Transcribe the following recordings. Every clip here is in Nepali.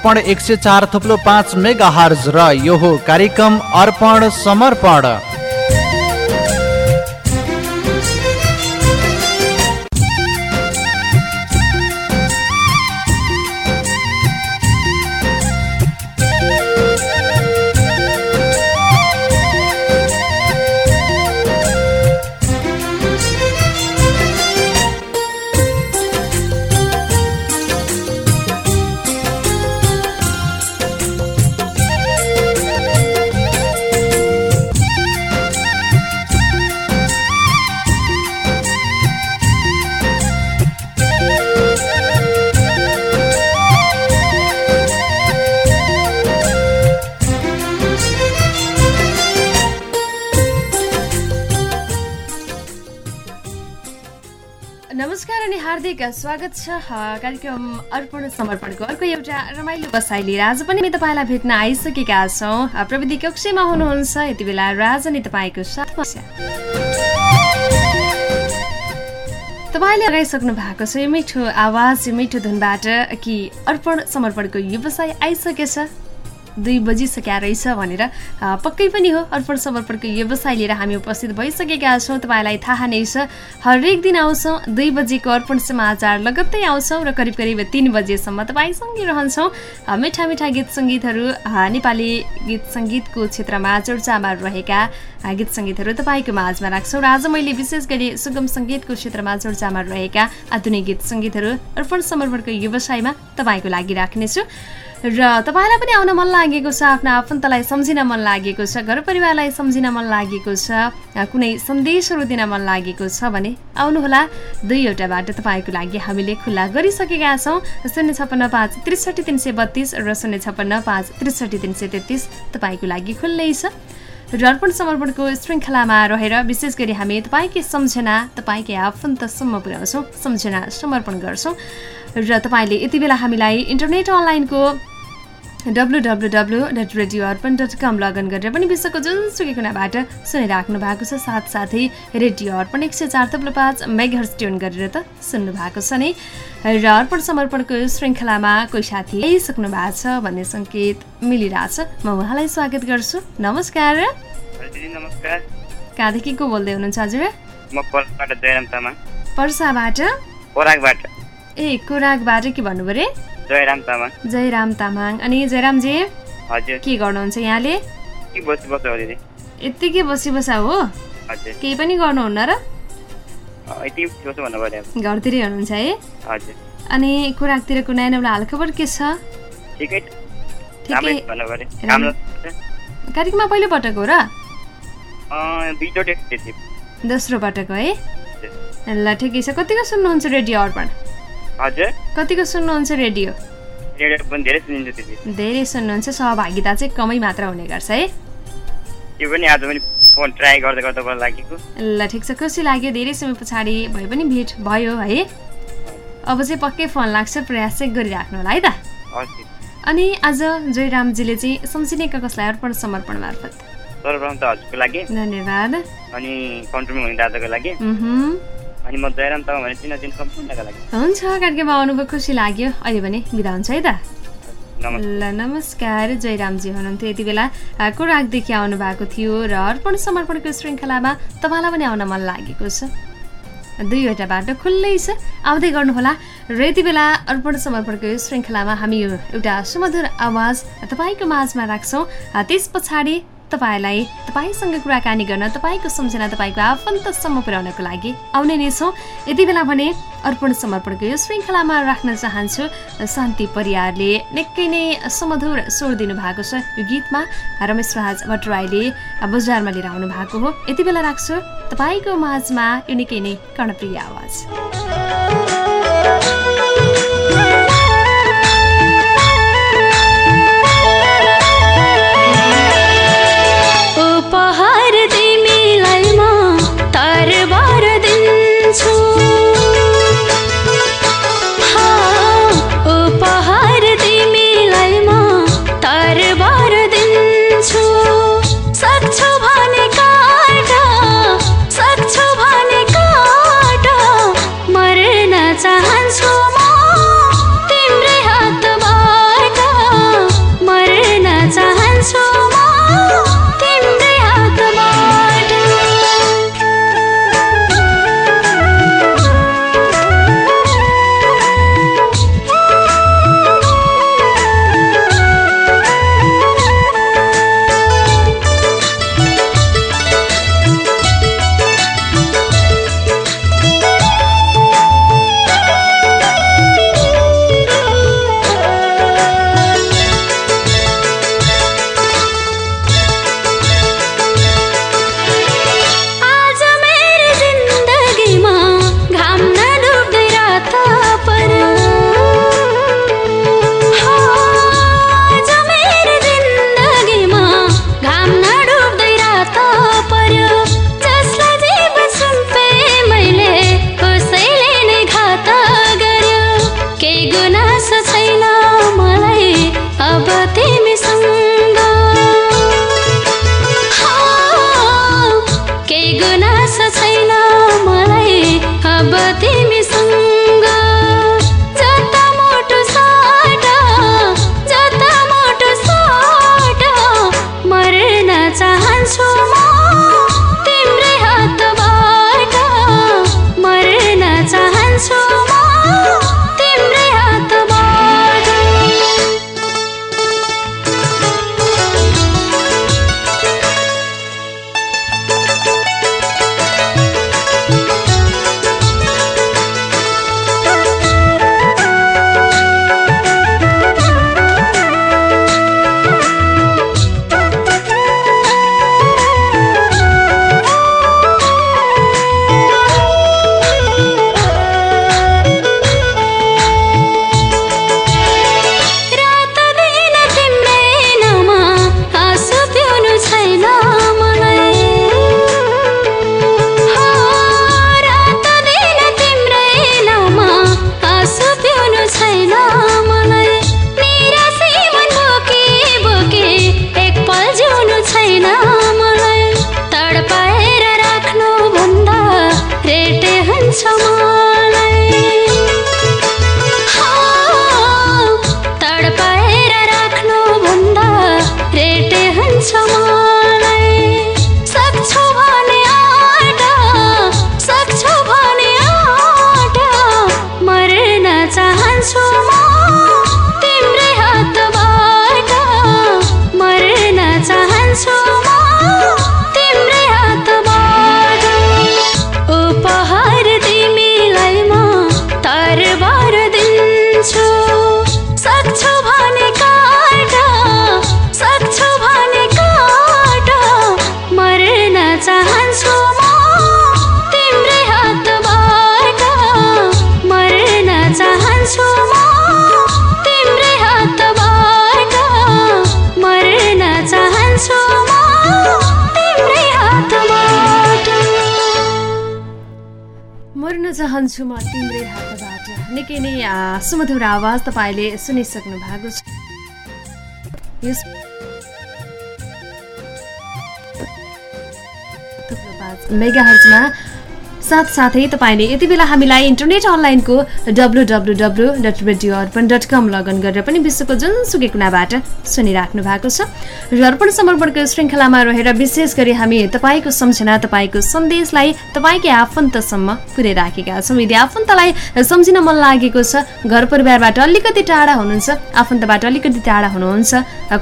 अर्पण एक सय चार थुप्लो पाँच मेगा हर्ज र यो हो कार्यक्रम अर्पण समर्पण। हार्दिक स्वागत छ। कार्यक्रम अर्पण समर्पणको अर्को एउटा रमाइलो बसाइ लिएर आज पनि हामी तपाईँलाई भेट्न आइसकेका छौँ। प्रविधि कक्षमा हुनुहुन्छ। यति बेला राज अनि तपाईँको साथमा। तपाईँले लगाइसक्नु भएको छ यो मिठो आवाज यो मिठो धुनबाट कि अर्पण समर्पणको व्यवसाय आइसकेछ। दुई बजिसक्या रहेछ भनेर पक्कै पनि हो। अर्पण समर्पणको व्यवसाय लिएर हामी उपस्थित भइसकेका छौँ। तपाईँलाई थाहा नै छ हरेक दिन आउँछौँ। दुई बजेको अर्पण समाचार लगत्तै आउँछौँ र करिब करिब तिन बजेसम्म तपाईँसँगै रहन्छौँ। मिठा मिठा गीत सङ्गीतहरू नेपाली गीत सङ्गीतको क्षेत्रमा चर्चामा रहेका गीत सङ्गीतहरू तपाईँको माझमा राख्छौँ। र आज मैले विशेष गरी सुगम सङ्गीतको क्षेत्रमा चर्चामा रहेका आधुनिक गीत सङ्गीतहरू अर्पण समर्पणको व्यवसायमा तपाईँको लागि राख्नेछु। र तपाईँलाई पनि आउन मन लागेको छ आफ्नो आफन्तलाई सम्झिन मन लागेको छ घर परिवारलाई सम्झिन मन लागेको छ कुनै सन्देशहरू दिन मन लागेको छ भने आउनुहोला दुईवटा बाटो तपाईँको लागि हामीले खुल्ला गरिसकेका छौँ। शून्य छप्पन्न पाँच त्रिसठी तिन सय बत्तिस र शून्य छप्पन्न पाँच त्रिसठी तिन सय तेत्तिस तपाईँको लागि खुल्लै छ। र अर्पण समर्पणको श्रृङ्खलामा रहेर विशेष गरी हामी तपाईँकै सम्झना तपाईँकै आफन्तसम्म पुर्याउँछौँ सम्झना समर्पण गर्छौँ। र तपाईँले यति बेला हामीलाई इन्टरनेट अनलाइनको W W W dot radio Arpan dot com login गरेर पनि विश्वको जुनसुकै कुनाबाट सुनिराख्नु भएको छ। साथसाथै रेडियो अर्पण एक सय चार थप्लो पाँच मेघर्स ट्युन गरेर त सुन्नु भएको छ नै। र अर्पण समर्पणको श्रृङ्खलामा कोही साथी आइसक्नु भएको छ भन्ने सङ्केत मिलिरहेछ। म उहाँलाई स्वागत गर्छु। नमस्कार। नमस्कार। कहाँदेखि को बोल्दै हुनुहुन्छ हजुर? पर्साबाट ए कुराकबाट के भन्नु पऱ्यो? जयराम तामाङ। जयराम तामाङ। अनि जयरामजी हजुर। के गर्नुहुन्छ यहाँले? यत्तिकै बसी बसा हो? केही पनि गर्नुहुन्न र? घरतिरै हुनुहुन्छ है? अनि कुराकतिरको नयाँ नौलो हालखबर के छ? कार्यक्रममा पहिलोपटक हो र? दोस्रो पटक हो है? ल ठिकै छ। कतिको सुन्नुहुन्छ रेडियो अर्पण? हजुर। कतिको सुन्नुहुन्छ रेडियो? रेडियो पनि धेरै सुनिन्छ दिदी धेरै सुन्नुहुन्छ सहभागिता चाहिँ कमै मात्र हुने गर्छ है। त्यो पनि आज पनि फोन ट्राई गर्दा गर्दा गर्दा लागेको। ल ठिक छ खुसी लाग्यो धेरै समय पछाडि भए पनि भेट भयो है। अब चाहिँ पक्कै फोन लाग्छ प्रयास चाहिँ गरिराख्नु होला है त। अनि आज जयरामजीले चाहिँ सम्झिनेका कसलाई अर्पण समर्पण मार्फत। सर्वप्रथम त हजुरको लागि। धन्यवाद। अनि कन्ट्रोलमा हुने दादाको लागि। अनि म जयराम तामाङ भने चिनाचिन सम्पूर्णका लागि हुन्छ कार्यक्रममा आउनुभयो खुसी लाग्यो। अहिले भने बिदा हुन्छ है त। ल नमस्कार जयरामजी हुनुहुन्थ्यो। यति बेला कोराकदेखि आउनु भएको थियो र अर्पण समर्पणको श्रृङ्खलामा तपाईँलाई पनि आउन मन लागेको छ। दुईवटा बाटो खुल्लै छ। आउँदै गर्नुहोला र यति बेला अर्पण समर्पणको श्रृङ्खलामा हामी एउटा सुमधुर आवाज तपाईँको माझमा राख्छौँ। त्यस पछाडि तपाईँलाई तपाईँसँग कुराकानी गर्न तपाईँको सम्झना तपाईँको आफन्तसम्म पुर्याउनको लागि आउने नै छौँ। यति बेला भने अर्पण समर्पणको यो श्रृङ्खलामा राख्न चाहन्छु शान्ति परियारले निकै नै सुमधुर स्वर दिनुभएको छ यो गीतमा। रमेश राज भट्टराईले बजारमा लिएर आउनु भएको हो। यति बेला राख्छु तपाईँको माझमा यो निकै नै कर्णप्रिय आवाज। चाहन्छु म तिम्रै हातबाट। निकै नै सुमधुर आवाज तपाईँले सुनिसक्नु भएको छ। यस मेगा हर्जमा साथसाथै तपाईँले यति बेला हामीलाई इन्टरनेट अनलाइनको W W W dot radio Arpan dot com login गरेर पनि विश्वको जुनसुकै कुनाबाट सुनिराख्नु भएको छ। र अर्पण समर्पणको श्रृङ्खलामा रहेर विशेष गरी हामी तपाईँको सम्झना तपाईँको सन्देशलाई तपाईँकै आफन्तसम्म पुर्याइराखेका छौँ। यदि आफन्तलाई सम्झिन मन लागेको छ घर परिवारबाट अलिकति टाढा हुनुहुन्छ आफन्तबाट अलिकति टाढा हुनुहुन्छ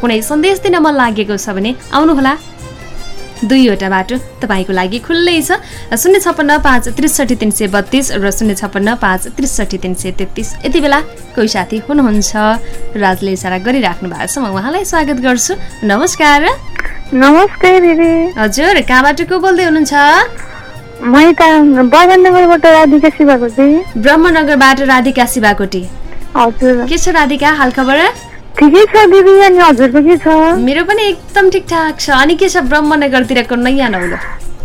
कुनै सन्देश दिन मन लागेको छ भने आउनुहोला। दुईवटा बाटो तपाईँको लागि खुल्लै छ। शून्य छप्पन्न पाँच त्रिसठी तिन सय बत्तिस र शून्य छप्पन्न पाँच त्रिसठी तिन सय तेत्तिस। यति बेला कोही साथी हुनुहुन्छ। राजले इसारा गरिराख्नु भएको छ। म उहाँलाई स्वागत गर्छु। नमस्कार। नमस्ते दिदी। हजुर कहाँबाट को बोल्दै हुनुहुन्छ? ब्रह्मनगरबाट राधिका शिवाकोटी। हजुर। के छ राधिका हालखबर? ठिकै छ दिदी अनि हजुरको के छ। मेरो पनि एकदम ठिकठाक छ। अनि के छ ब्रह्मनगरतिरको नयाँ नौलो?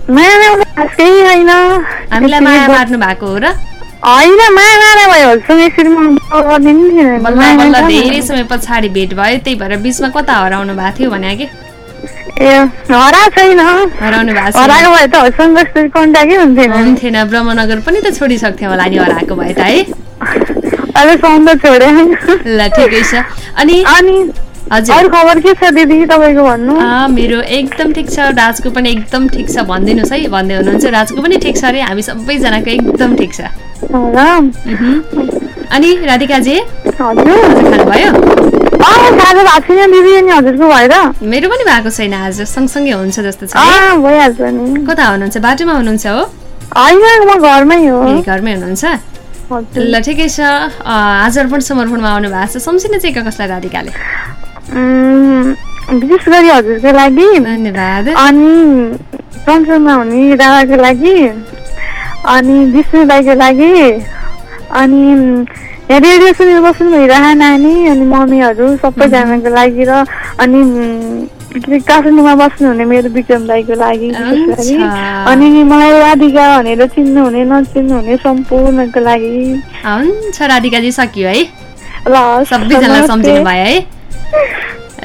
माया नआउने खास होइन। हामीलाई माया मार्नु भएको हो र? होइन माया मारा भयो। बल्ल माया माया धेरै समय पछाडि भेट भयो। त्यही भएर बिचमा कता हराउनु भएको थियो भने कि हुन्थेन। ब्रह्मनगर पनि त छोडिसक्थ्यो होला नि हराएको भए त है? अहिले सौन्दर्य छोडे ल ठिकै छ अनि अनि हजुर। खबर के छ दिदी तपाईँको भन्नु? मेरो एकदम ठिक छ राजको पनि एकदम ठिक छ। भनिदिनुहोस् है भन्दै हुनुहुन्छ। राजको पनि ठिक छ अरे हामी सबैजनाको एकदम ठिक छ। अनि राधिकाजी खानुभयो? मेरो पनि भएको छैन आज सँगसँगै हुन्छ जस्तो छ कता हुनुहुन्छ? बाटोमा हुनुहुन्छ हो? घरमै हुनुहुन्छ? ल ठिकै छ। आज अर्पण समर्पणमा आउनु भएको छ। सम्झिन चाहिँ कसलाई राधिकाले विशेष गरी हजुरको लागि। धन्यवाद। अनि संसारमा हुने दादाको लागि। अनि विष्णु दाईको लागि। अनि रेडियो सुनेर बस्नु भइरह नानी। अनि मम्मीहरू सबैजनाको लागि र अनि काठमाडौँमा बस्नुहुने मेरो विक्रम दाईको लागि। अनि मलाई राधिका भनेर चिन्नुहुने नचिन्नुहुने सम्पूर्णको लागि। हुन्छ राधिकाजी सकियो है। ल सबैजनालाई। सम्झिनु भयो है।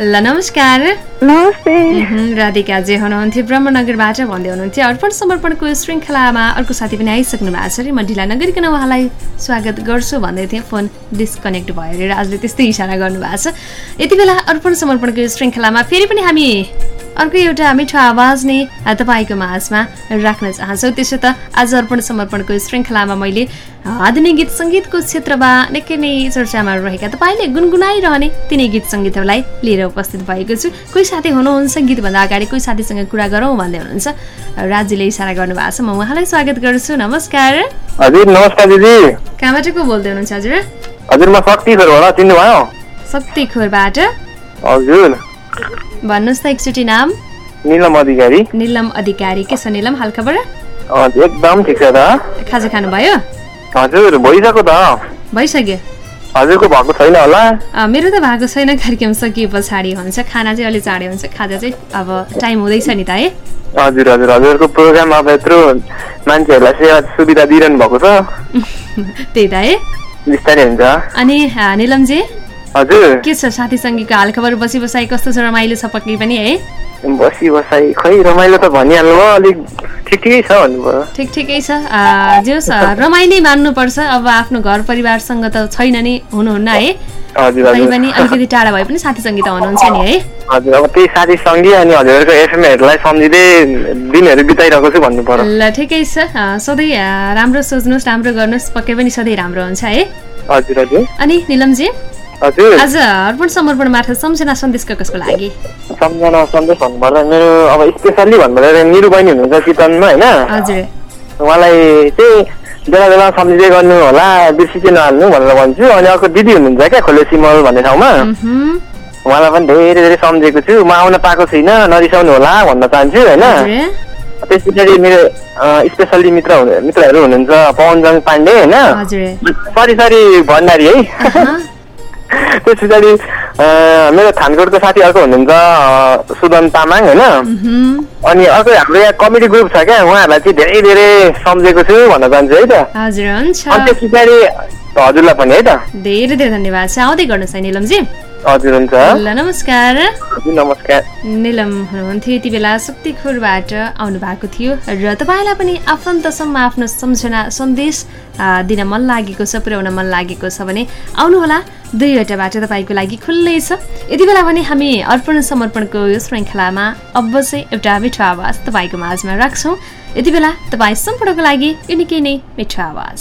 ल नमस्कार। राधिकाजी हुनुहुन्थ्यो। ब्रह्मनगरबाट भन्दै हुनुहुन्थ्यो अर्पण समर्पणको श्रृङ्खलामा अर्को साथी पनि आइसक्नु भएको छ अरे म ढिला नगरिकन उहाँलाई स्वागत गर्छु भन्दै थिएँ। फोन डिस्कनेक्ट भयो अरे राजले त्यस्तै इसारा गर्नुभएको छ। यति बेला अर्पण समर्पणको श्रृङ्खलामा फेरि पनि हामी अर्को एउटा मिठो आवाज नै तपाईँको माझमा राख्न चाहन्छौँ। त्यसो त आज अर्पण समर्पणको श्रृङ्खलामा मैले आधुनिक गीत सङ्गीतको क्षेत्रमा निकै नै चर्चामा रहेका तपाईँले गुनगुनाइरहने तिनै गीत सङ्गीतहरूलाई लिएर उपस्थित भएको छु। साथी हुनुहुन्छ गीतभन्दा अगाडि कोही साथीसँग कुरा गरौँ भन्दै हुनुहुन्छ। राज्यले इसारा गर्नुभएको छ म उहाँलाई स्वागत गर्छु नमस्कार। हजुर नमस्कार दिदी। कहाँबाट को बोल्दै हुनुहुन्छ हजुर? हजुर म शक्ति होला चिन्नुभयो। शक्तिखोरबाट? हजुर। भन्नुहोस् त एकचोटि नाम। निलम अधिकारी। निलम अधिकारी के छ निलम हालखबर हजुर, एकदम ठिक छ त। खाजा खानुभयो? हजुर भइसक्यो त। भइसक्यो। हजुरको भएको छैन होला? मेरो त भएको छैन कार्यक्रम सकिए पछाडि हुन्छ। खाना चाहिँ अलिक चाँडै हुन्छ खाजा चाहिँ अब टाइम हुँदैछ नि त है। हजुर हजुर हजुरको प्रोग्राम अब यत्रो मान्छेहरूलाई सेवा सुविधा दिइरहनु भएको छ। त्यही त है। बिस्तारै हुन्छ। अनि निलमजी हजुर। के छ साथीसँगीको हालखबर? बसी बसाइ कस्तो छ रमाइलो छ पक्कै पनि है। बसी बसाइ खै रमाइलो त भनिहाल्नु भयो अलिक ठिक ठिकै छ भन्नुभयो। ठिक ठिकै छ। अँ, जे होस् अँ, रमाइलो मान्नुपर्छ। अब आफ्नो घर परिवारसँग त छैन नि हुनुहुन्न है। तै पनि अलिकति टाढा भए पनि साथीसँगै त हुनुहुन्छ नि है। हजुर अब त्यही साथीसँगै अनि हजुरहरूको एफएमहरूलाई सम्झिँदै दिनहरू बिताइरहेको छु भन्नु पर्यो। ल ठिकै छ। सधैँ राम्रो सोच्नुहोस् राम्रो गर्नुहोस् पक्कै पनि सधैँ राम्रो हुन्छ है। हजुर हजुर। अनि निलमजी? आज अर्पण समर्पण मार्फत सम्झना सन्देशको कसको लागि? सम्झना सन्देश भन्नुपर्दा मेरो अब स्पेसल्ली भन्नुपर्दा निरु बहिनी हुनुहुन्छ चितवनमा होइन? उहाँलाई चाहिँ बेला बेला सम्झिँदै गर्नु होला बिर्सी चाहिँ नहाल्नु भनेर भन्छु। अनि अर्को दिदी हुनुहुन्छ क्या खोले सिमल भन्ने ठाउँमा। उहाँलाई पनि धेरै धेरै सम्झेको छु। म आउन पाएको छुइनँ नरिसाउनु होला भन्न चाहन्छु होइन? त्यस पछाडि मेरो स्पेसल्ली मित्र मित्रहरू हुनुहुन्छ पवनजङ पाण्डे होइन? सरी सरी भण्डारी है। त्यस पछाडि मेरो थानकोटको साथी अर्को हुनुहुन्छ सुदन तामाङ होइन अनि अर्को हाम्रो यहाँ कमेडी ग्रुप छ क्या उहाँहरूलाई चाहिँ धेरै धेरै सम्झेको छु भन्न चाहन्छु है त हजुर हुन्छ अनि त्यस पछाडि हजुरलाई पनि है त धेरै धेरै धन्यवाद छ आउँदै गर्नुहोस् है निलमजी हजुर हुन्छ। ल नमस्कार। नमस्कार। निलम हुनुहुन्थ्यो यति बेला शक्तिखोरबाट आउनु भएको थियो र तपाईँलाई पनि आफन्तसम्म आफ्नो सम्झना सन्देश दिन मन लागेको छ पुर्याउन मन लागेको छ भने आउनुहोला। दुईवटा बाटो तपाईँको लागि खुल्लै छ। यति बेला भने हामी अर्पण समर्पणको यो श्रृङ्खलामा अब चाहिँ एउटा मिठो आवाज तपाईँको माझमा राख्छौँ। यति बेला तपाईँ सम्पूर्णको लागि यो निकै नै मिठो आवाज।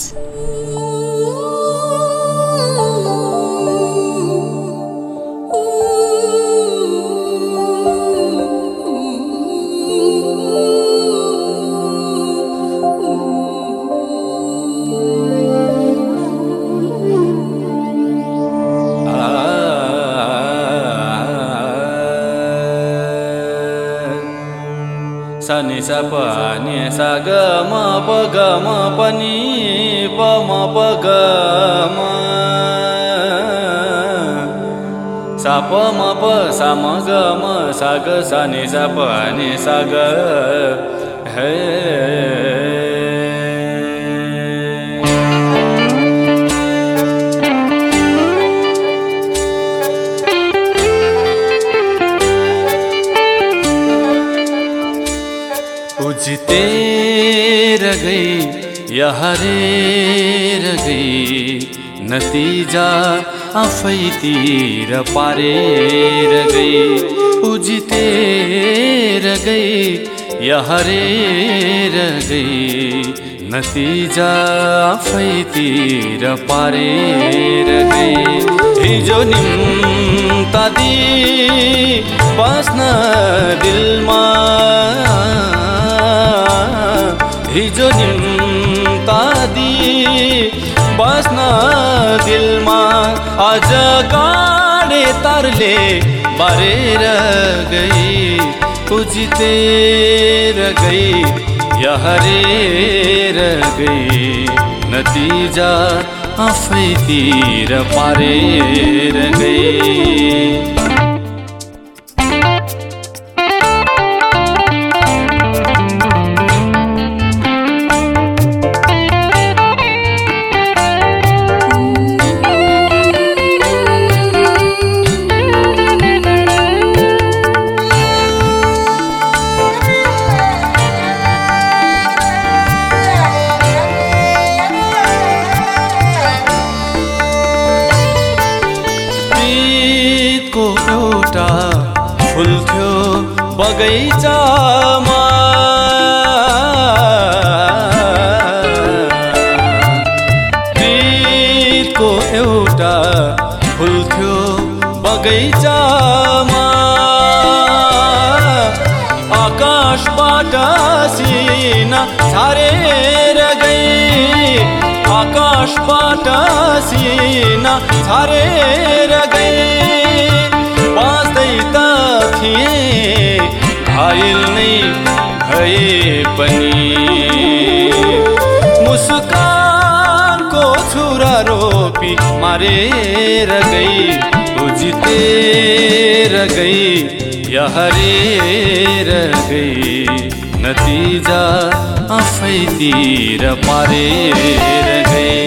प स ग म प ग प प म प ग म स प म प स म ग म स ग स नि स प नि स ग हे उजते र गई या गई नतिजा आफैतिर पारेर गई। उजतेर गई या गई नतिजा आफैतिर पारेर गई। हिजो निम्तादी बस्न दिलमा हिजो निम्तादी बस्न दिलमा अझ गाडे तरले बारेर गई उजितेर गई या हरेर गई नतिजा आफैतिर पारेर गई। बगैँचामा आकाशबाट सिना छारेर गई। आकाशबाट सिना छारेर गई। बाँच्दै त थिए घायल नै भए पनि। रोपी मारेर गई उजितेर गई या हरेर गई। नतिजा आफैतिर पारेर गई।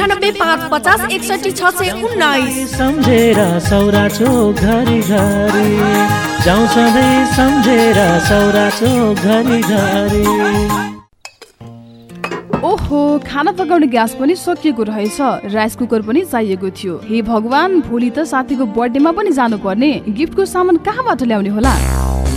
पाँच पचास एकसठी छ सय उन्नाइस। सम्झेर सौरा चोक घरि घरि। जाउँ सधैँ सम्झेर सौरा चोक घरि घरि। ओहो खाना पकाउने ग्यास पनि सकिएको रहेछ। राइस कुकर पनि चाहिएको थियो। हे भगवान भोलि त साथीको बर्थडेमा पनि जानुपर्ने। गिफ्टको सामान कहाँबाट ल्याउने होला?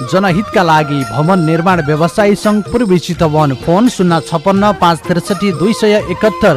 जनहितका लागि भवन निर्माण व्यवसायी सङ्घ पूर्वी चितवन फोन शून्य छपन्न पाँच त्रिसठी दुई सय एकहत्तर।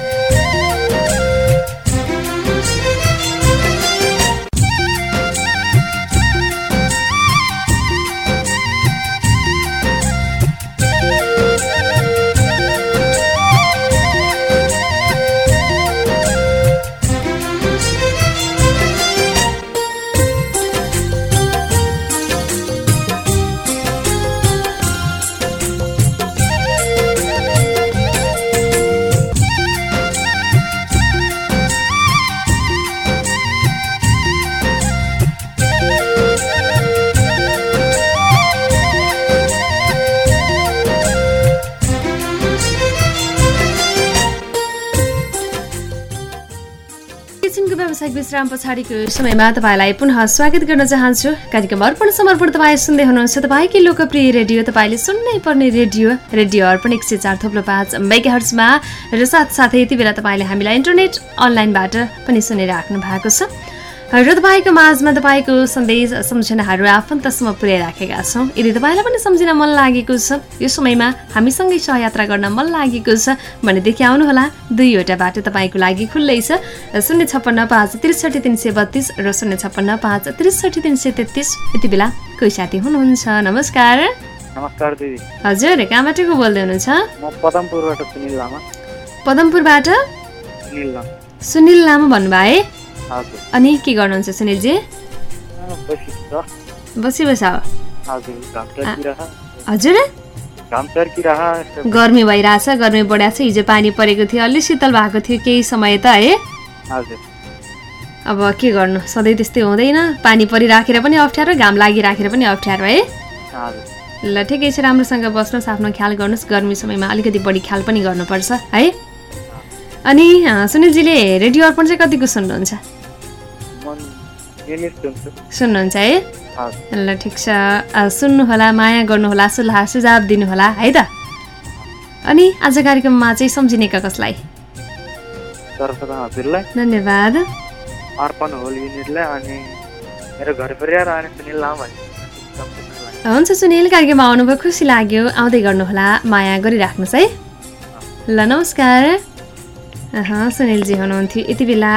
विश्राम पछाडिको समयमा तपाईँलाई पुनः स्वागत गर्न चाहन्छु। कार्यक्रम अर्पण समर्पण तपाईँ सुन्दै हुनुहुन्छ। तपाईँकै लोकप्रिय रेडियो तपाईँले सुन्नै पर्ने रेडियो रेडियो अर्पण एक सय चार थोप्लो पाँच मेगाहर्जमा र साथसाथै यति बेला तपाईँले हामीलाई इन्टरनेट अनलाइनबाट पनि सुनिराख्नु भएको छ। र तपाईँको माझमा तपाईँको सन्देश सम्झनाहरू आफन्तसम्म पुर्याइराखेका छौँ। यदि तपाईँलाई पनि सम्झिन मन लागेको छ यो समयमा हामीसँगै सहयात्रा गर्न मन लागेको छ भनेदेखि आउनुहोला दुईवटा बाटो तपाईँको लागि खुल्लै छ। शून्य छप्पन्न पाँच त्रिसठी तिन सय बत्तिस र शून्य छप्पन्न पाँच त्रिसठी तिन सय तेत्तिस। यति बेला कोही साथी हुनुहुन्छ नमस्कार। नमस्कार दिदी। हजुर कहाँबाट को बोल्दै हुनुहुन्छ? पदमपुरबाट सुनिल लामा। पदमपुरबाट? सुनिल लामा भन्नुभयो है? अनि के गर्नुहुन्छ सुनिलजी बसी बसा हजुर गर्मी भइरहेछ गर्मी बढाएको छ हिजो पानी परेको थियो अलि शीतल भएको थियो केही समय त है अब के गर्नु सधैँ त्यस्तै हुँदैन पानी परिराखेर पनि अप्ठ्यारो घाम लागिराखेर पनि अप्ठ्यारो है ल ठिकै छ राम्रोसँग बस्नुहोस् आफ्नो ख्याल गर्नुहोस् गर्मी समयमा अलिकति बढी ख्याल पनि गर्नुपर्छ है अनि सुनिलजीले रेडियो अर्पण चाहिँ कतिको सुन्नुहुन्छ सुन्नुहुन्छ है? ल ठिक छ. सुन्नुहोला माया गर्नुहोला सुल्लाह सुझाव दिनुहोला है त? अनि आज कार्यक्रममा चाहिँ सम्झिनेका कसलाई? धन्यवाद। अर्पण होल युनिटलाई अनि मेरो घर परिवार अनि सुनिल लामा भन्ने हुन्छ सुनिल कार्यक्रममा आउनुभयो खुसी लाग्यो। आउँदै गर्नुहोला माया गरिराख्नुहोस् है। ल नमस्कार। सुनिलजी हुनुहुन्थ्यो। यति बेला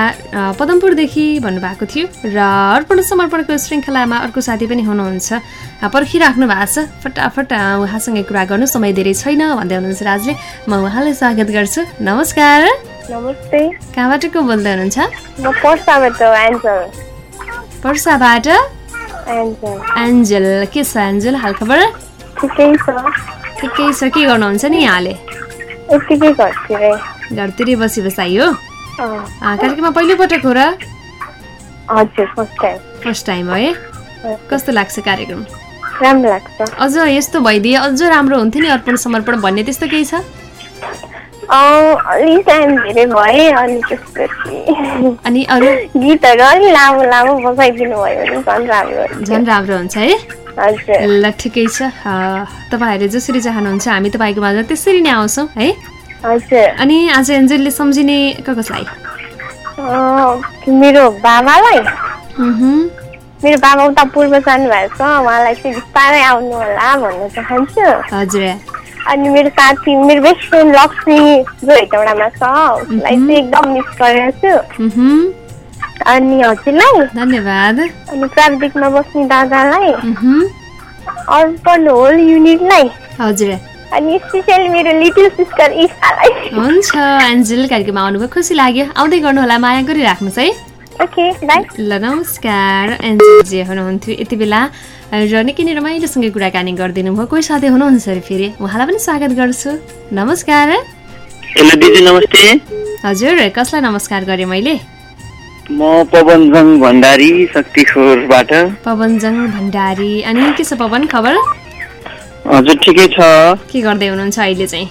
पदमपुरदेखि भन्नुभएको थियो र अर्पण समर्पणको श्रृङ्खलामा अर्को साथी पनि हुनुहुन्छ। पर्खिराख्नु भएको छ। फटाफट उहाँसँगै कुरा गर्नु समय धेरै छैन भन्दै हुनुहुन्छ राजले। म उहाँलाई स्वागत गर्छु। नमस्कार। नमस्ते। कहाँबाट को बोल्दै हुनुहुन्छ? पर्साबाट एन्जल। के छ एन्जल हालखबर? ठिकै छ। ठिकै छ। के गर्नुहुन्छ नि यहाँले? घरतिरै बसी बसाइ हो। कार्यक्रममा पहिलोपटक हो र? First time. है कस्तो लाग्छ कार्यक्रम? राम्रो लाग्छ। अझ यस्तो भइदिए अझ राम्रो हुन्थ्यो नि अर्पण समर्पण भन्ने त्यस्तो केही छ? अँ, अलि टाइम धेरै भए अनि त्यसपछि अनि अरू? गीतहरू अलि लामो लामो बजाइदिनु भयो भने झन् राम्रो हुन्थ्यो। झन् राम्रो हुन्छ है? ल ठिकै छ। अ, तपाईँहरूले जसरी चाहनुहुन्छ हामी तपाईँको माझमा त्यसरी नै आउँछौँ है? अनि आज एन्जलले सम्झिने क कसलाई मेरो बाबालाई? मेरो बाबा उता पूर्व जानुभएको छ उहाँलाई चाहिँ बिस्तारै आउनु होला भन्न चाहन्छु। हजुर। अनि मेरो साथी मेरो बेस्ट फ्रेन्ड लक्ष्मी जो हेटौँडामा छ उसलाई चाहिँ एकदम मिस गरेको छु। अनि हजुरलाई? धन्यवाद। अनि प्राविधिकमा बस्ने दादालाई? अर्पण होल युनिटलाई? हजुर। अनि स्पेसली मेरो लिटिल सिस्टर इसालाई हुन्छ एन्जेल कार्यक्रममा आउनुभयो। खुसी लाग्यो। आउँदै गर्नुहोला माया गरिराख्नुहोस् है। ओके ल नमस्कार एन्जेलजी हुनुहुन्थ्यो यति बेला। र निकै नै रमाइलोसँग कुराकानी गरिदिनु भयो। कोही साथी हुनुहुन्छ अरे फेरि? उहाँलाई पनि स्वागत गर्छु। नमस्कार। हेलो दिदी नमस्ते। हजुर कसलाई नमस्कार गरेँ मैले? म पवनजङ भण्डारी शक्तिखोरबाट पवनजङ भण्डारी। अनि के छ पवन खबर? हजुर ठिकै छ। के गर्दै हुनुहुन्छ अहिले चाहिँ?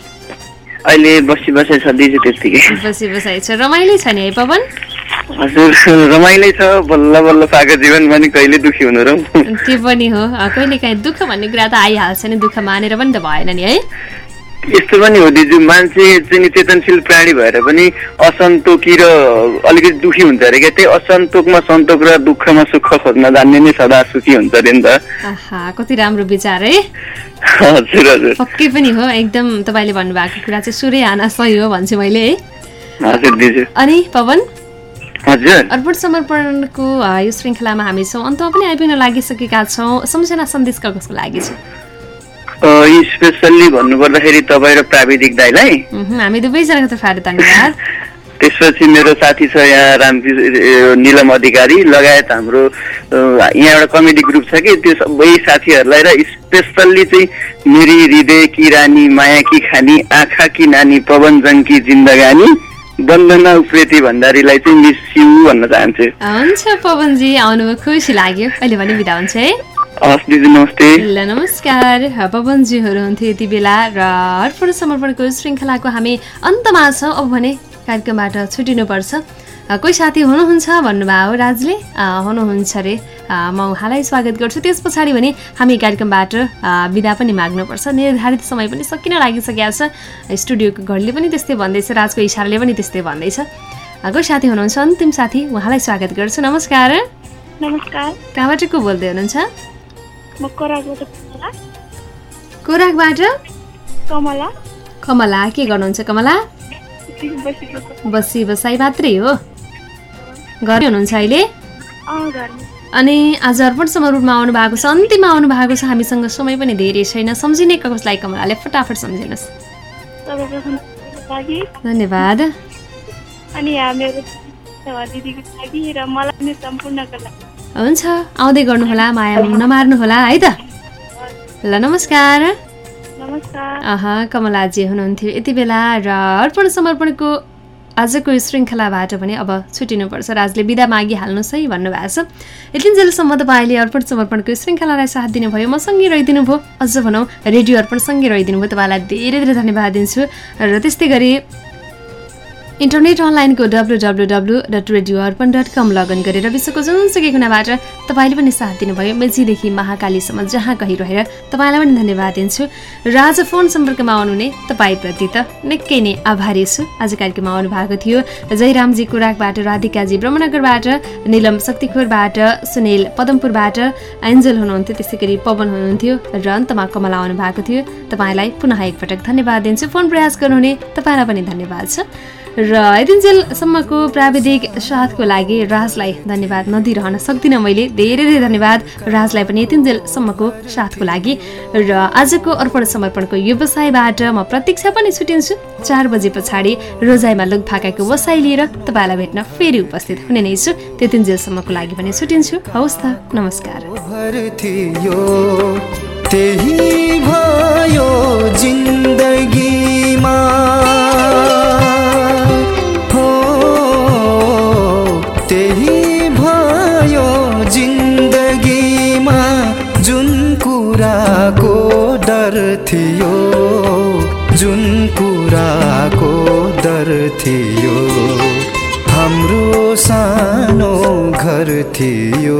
अहिले बसी बसाइ छ दिदी त्यत्तिकै। बसी बसाइ छ। रमाइलो छ नि है पवन? हजुर रमाइलै छ। बल्ल बल्ल पाएको जीवन पनि कहिले दुखी हुनु र? त्यो पनि हो। कहिले काहीँ दुःख भन्ने कुरा त आइहाल्छ नि। दुःख मानेर पनि त भएन नि है। यस्तो पनि हो दिदी मान्छे चाहिँ चेतनशील प्राणी भएर पनि असन्तोकी र अलिकति दुखी हुन्छ अरे क्या? त्यही असन्तोकमा सन्तोक र दुःखमा सुख खोज्न जान्ने नै सदा सुखी हुन्छ अरे नि त। कति राम्रो विचार है। हजुर हजुर। पक्कै पनि हो एकदम तपाईँले भन्नुभएको कुरा चाहिँ सुरै आना सही हो भन्छु मैले है। हजुर दिदी अनि पवन? अर्पण समर्पणको यो श्रृङ्खलामा हामी छौँ अन्तमा पनि आइपुग्न लागिसकेका छौँ। सम्झना सन्देश कसको लागि छ? स्पेसल्ली भन्नुपर्दाखेरि तपाईँ र प्राविधिक दाईलाई। हामी दुवैजनाको तर्फबाट धन्यवाद। त्यसपछि मेरो साथी छ यहाँ रामकृष्ण निलम अधिकारी। लगायत हाम्रो यहाँ एउटा कमेडी ग्रुप छ कि त्यो सबै साथीहरूलाई र स्पेसल्ली चाहिँ मेरी हृदय की रानी माया की खानी आँखा की नानी पवनजङ की जिन्दगानी वन्दना उप्रेती भण्डारीलाई चाहिँ मिस यु भन्न चाहन्छु। हुन्छ पवनजी आउनुभयो खुसी लाग्यो। अहिले भने बिदा हुन्छ है। ल नमस्कार। पवनजीहरू हुन्थ्यो यति बेला र अर्पण समर्पणको श्रृङ्खलाको हामी अन्तमा छौँ। अब भने कार्यक्रमबाट छुटिनुपर्छ। कोही साथी हुनुहुन्छ भन्नुभयो हो राजले हुनुहुन्छ अरे म उहाँलाई स्वागत गर्छु। त्यस पछाडि भने हामी कार्यक्रमबाट बिदा पनि माग्नुपर्छ। निर्धारित समय पनि सकिन लागिसकेको छ। स्टुडियोको घरले पनि त्यस्तै भन्दैछ राजको इसाराले पनि त्यस्तै भन्दैछ। कोही साथी हुनुहुन्छ? अन्तिम साथी उहाँलाई स्वागत गर्छु। नमस्कार। नमस्कार। कहाँबाट को बोल्दै हुनुहुन्छ? म कोराकबाट कमला। कोराकबाट कमला। कमला। के गर्नुहुन्छ कमला? बसी बसाइ मात्रै हो। घरै हुनुहुन्छ अहिले? अनि आज अर्पण समरूपमा आउनु भएको छ अन्तिममा आउनु भएको छ हामीसँग समय पनि धेरै छैन। सम्झिने कसलाई कमलाले? फटाफट सम्झिनुहोस्। धन्यवाद। अनि दिदीको लागि र मलाई पनि सम्पूर्णको लागि। हुन्छ आउँदै गर्नुहोला माया नमार्नुहोला है त? ल नमस्कार। नमस्कार। अह कमलाजी हुनुहुन्थ्यो यति बेला र अर्पण समर्पणको आजको यो श्रृङ्खलाबाट पनि अब छुटिनुपर्छ राजले बिदा मागिहाल्नुहोस् है भन्नुभएको छ। यतिन्जेलसम्म तपाईँले अर्पण समर्पणको श्रृङ्खलालाई साथ दिनुभयो म सँगै रहिदिनु भयो। अझ भनौँ रेडियो अर्पण सँगै रहिदिनु भयो। तपाईँलाई धेरै धेरै धन्यवाद दिन्छु। र त्यस्तै गरी इन्टरनेट अनलाइनको W W W dot radio Arpan dot com login गरेर विश्वको जुनसुकै कुनाबाट तपाईँले पनि साथ दिनुभयो। मेचीदेखि महाकालीसम्म जहाँ कहीँ रहेर तपाईँलाई पनि धन्यवाद दिन्छु। र आज फोन सम्पर्कमा आउनुहुने तपाईँप्रति त निकै नै आभारी छु। आज कार्यक्रममा आउनु भएको थियो जयरामजी कुराकबाट राधिकाजी ब्रह्मनगरबाट निलम शक्तिखोरबाट सुनिल पदमपुरबाट एन्जल हुनुहुन्थ्यो त्यसै गरी पवन हुनुहुन्थ्यो र अन्तमा कमला आउनु भएको थियो। तपाईँलाई पुनः एकपटक धन्यवाद दिन्छु। फोन प्रयास गर्नुहुने तपाईँलाई पनि धन्यवाद छ। र यतिन्जेलसम्मको प्राविधिक साथको लागि राजलाई धन्यवाद नदिइरहन सक्दिनँ मैले। धेरै धेरै धन्यवाद राजलाई पनि यतिन्जेलसम्मको साथको लागि। र आजको अर्पण समर्पणको व्यवसायबाट म प्रतीक्षा पनि छुटिन्छु चार बजे पछाडि रोजाइमा लुकफाकाको वसाइ लिएर तपाईँलाई भेट्न फेरि उपस्थित हुने नै छु। त्यतिन्जेलसम्मको लागि पनि छुटिन्छु हवस् त नमस्कार। त्यही भयो जिन्दगीमा। थियो। जुन कुराको डर थियो। हाम्रो सानो घर थियो।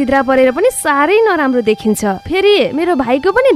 छिद्रा परेर पनि साह्रै नराम्रो देखिन्छ। फेरि मेरो भाइको पनि